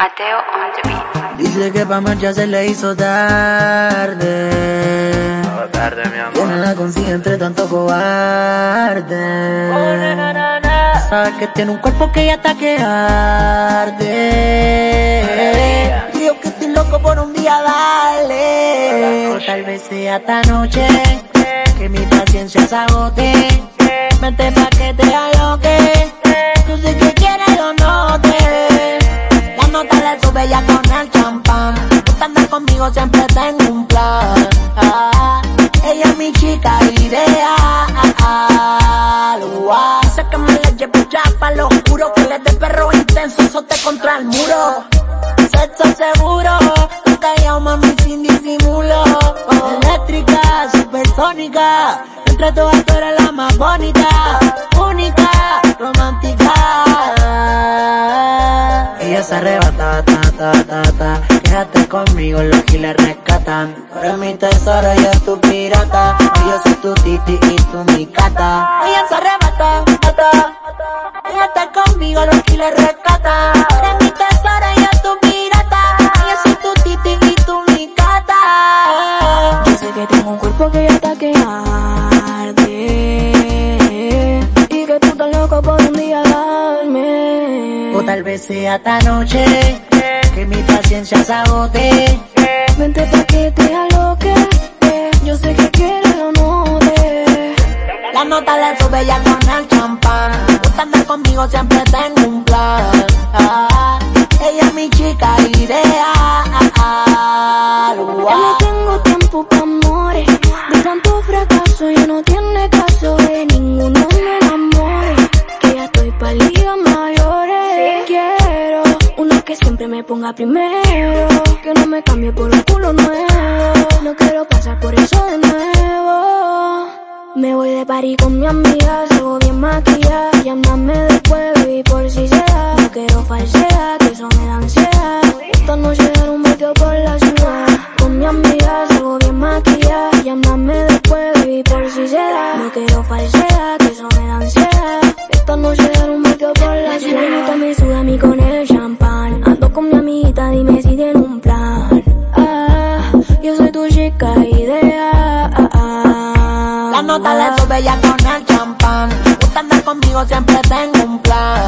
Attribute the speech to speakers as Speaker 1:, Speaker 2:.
Speaker 1: Mateo on the beat.
Speaker 2: Dice que pa' marcha se le hizo tarde.
Speaker 3: Todo tarde, mi amor.
Speaker 2: Tiene la consigue entre tanto cobarde. Sabes que tiene un cuerpo que ya está que arde. Digo que estoy loco por un día darle. O tal vez sea esta noche que mi paciencia se agote. Vente pa' que te aloque. El champán. Tú te andas conmigo siempre tengo un plan. Ah, ella es mi chica idea. Sé que me la llevo ya pa' lo oscuro. Que le dé perro intenso, sote contra el muro. Sexo seguro, tú callado mami sin disimulo. Eléctrica, supersónica. Entre todas tú eres la más bonita, única, romántica. Ella se arrebata, ta, ta, ta. Quédate conmigo, los giles rescatan. Eres mi tesoro, yo tu pirata. Yo soy tu titi y tú mi cata. Ella se arrebata, ta, ta. Quédate conmigo, los giles rescatan. Eres mi tesoro, yo tu pirata. Yo soy tu titi y tú mi cata.
Speaker 4: Yo sé que tengo un cuerpo que ya está que arde Y que tú estás loco por un día darme
Speaker 2: O tal vez sea esta noche que mi paciencia se agote.
Speaker 4: Vente pa' que te aloque. Yo sé que quieres lo note
Speaker 2: La nota le sube ya con el champán. Tú andar conmigo siempre tengo un plan. Ah, ella es mi chica idea.
Speaker 4: Ya no tengo tiempo pa' amores De tanto fracaso ya no tiene caso De ninguno me enamore Que ya estoy pa' que siempre me ponga primero. Que no me cambie por un culo nuevo. No quiero pasar por eso de nuevo. Me voy de party con mi amiga Salgo bien maquillada. Llámame después, baby, por si se da. No quiero falsedad, que eso me da ansiedad. Esta noche dar un meteo por la ciudad. Con mi amiga salgo bien maquillada. Llámame después, tiene un plan Ah, yo soy tu chica idea ah, ah.
Speaker 2: La nota le sube ya con el champán. Tú andar conmigo siempre tengo un plan.